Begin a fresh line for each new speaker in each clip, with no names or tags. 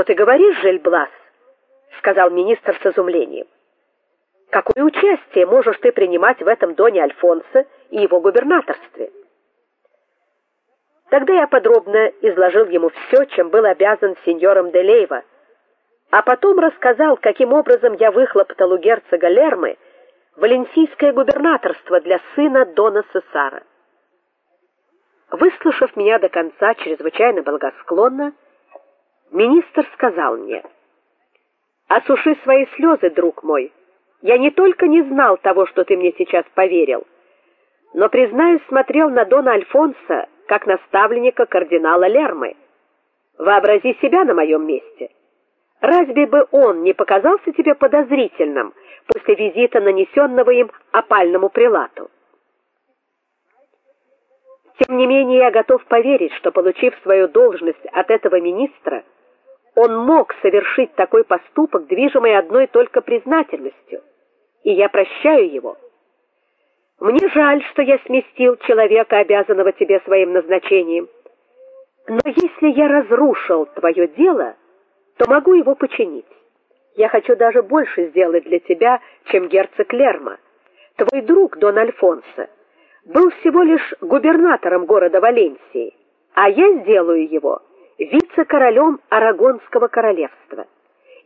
Что ты говоришь, Жельблас? сказал министр с изумлением. Какое участие можешь ты принимать в этом доне Альфонса и его губернаторстве? Тогда я подробно изложил ему все, чем был обязан сеньором де Лейва, а потом рассказал, каким образом я выхлопотал у герцога Лермы валенсийское губернаторство для сына дона Сесара. Выслушав меня до конца чрезвычайно благосклонно, министр сказал мне: "Осуши свои слезы, друг мой. Я не только не знал того, что ты мне сейчас поверил, но признаюсь, смотрел на дона Альфонса как наставника кардинала Лермы. Вообрази себя на моем месте. Разве бы он не показался тебе подозрительным после визита, нанесенного им опальному прилату? Тем не менее, я готов поверить, что получив свою должность от этого министра, он мог совершить такой поступок, движимый одной только признательностью, и я прощаю его. Мне жаль, что я сместил человека, обязанного тебе своим назначением. Но если я разрушил твое дело, то могу его починить. Я хочу даже больше сделать для тебя, чем герцог Лерма. Твой друг Дон Альфонсо был всего лишь губернатором города Валенсии, а я сделаю его вице-королем Арагонского королевства.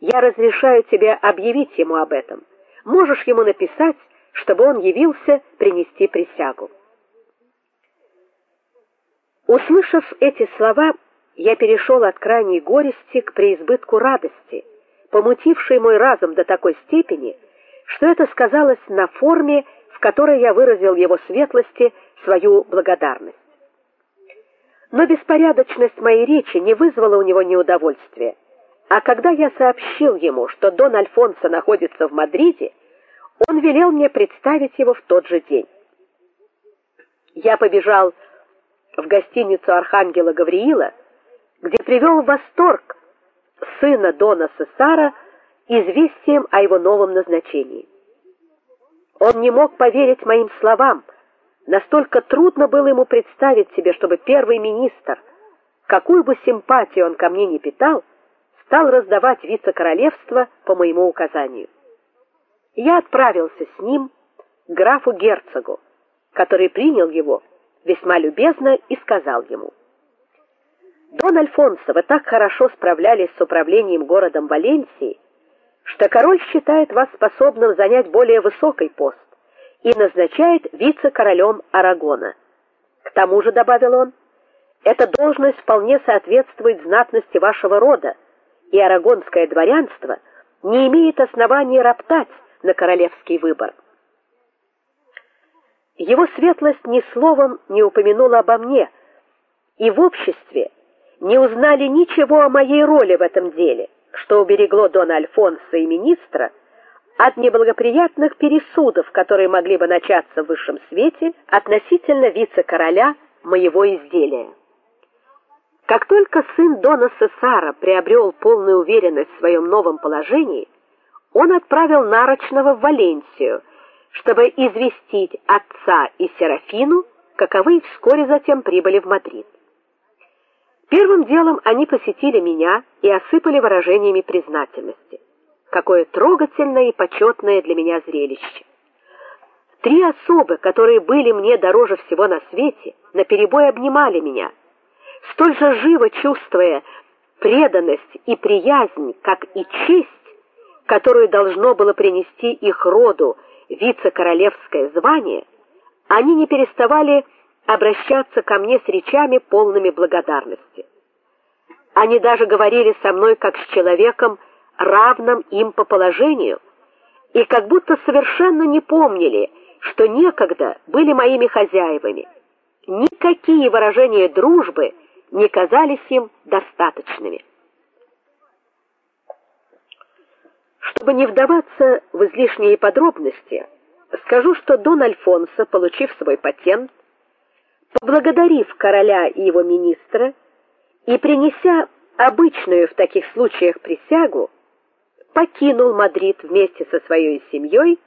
Я разрешаю тебе объявить ему об этом. Можешь ему написать, чтобы он явился принести присягу. Услышав эти слова, я перешел от крайней горести к преизбытку радости, помутившей мой разум до такой степени, что это сказалось на форме, в которой я выразил его светлости свою благодарность. Но беспорядочность моей речи не вызвала у него неудовольствия. А когда я сообщил ему, что Дон Альфонсо находится в Мадриде, он велел мне представить его в тот же день. Я побежал в гостиницу Архангела Гавриила, где привел в восторг сына Дона Сесара известием о его новом назначении. Он не мог поверить моим словам. Настолько трудно было ему представить себе, чтобы первый министр, какую бы симпатию он ко мне не питал, стал раздавать вице-королевство по моему указанию. Я отправился с ним к графу Герцогу, который принял его весьма любезно и сказал ему: Дон Альфонсо, вы так хорошо справлялись с управлением городом Валенсии, что король считает вас способным занять более высокий пост и назначает вице-королем Арагона. К тому же, добавил он, эта должность вполне соответствует знатности вашего рода, и арагонское дворянство не имеет оснований роптать на королевский выбор. Его светлость ни словом не упомянула обо мне, и в обществе не узнали ничего о моей роли в этом деле, что уберегло дона Альфонса и министра от неблагоприятных пересудов, которые могли бы начаться в высшем свете относительно вице-короля моего изделия. Как только сын дона Сесара приобрел полную уверенность в своем новом положении, он отправил нарочного в Валенсию, чтобы известить отца и Серафину, каковы вскоре затем прибыли в Мадрид. Первым делом они посетили меня и осыпали выражениями признательности. Какое трогательное и почетное для меня зрелище. Три особы, которые были мне дороже всего на свете, наперебой обнимали меня, столь же живо чувствуя преданность и приязнь, как и честь, которую должно было принести их роду вице-королевское звание, они не переставали обращаться ко мне с речами полными благодарности. Они даже говорили со мной как с человеком, равным им по положению, и как будто совершенно не помнили, что некогда были моими хозяевами. Никакие выражения дружбы не казались им достаточными. Чтобы не вдаваться в излишние подробности, скажу, что Дон Альфонсо, получив свой патент, поблагодарив короля и его министра и принеся обычную в таких случаях присягу, покинул Мадрид вместе со своей семьей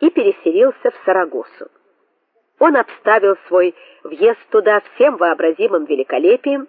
и переселился в Сарагосу. Он обставил свой въезд туда всем вообразимым великолепием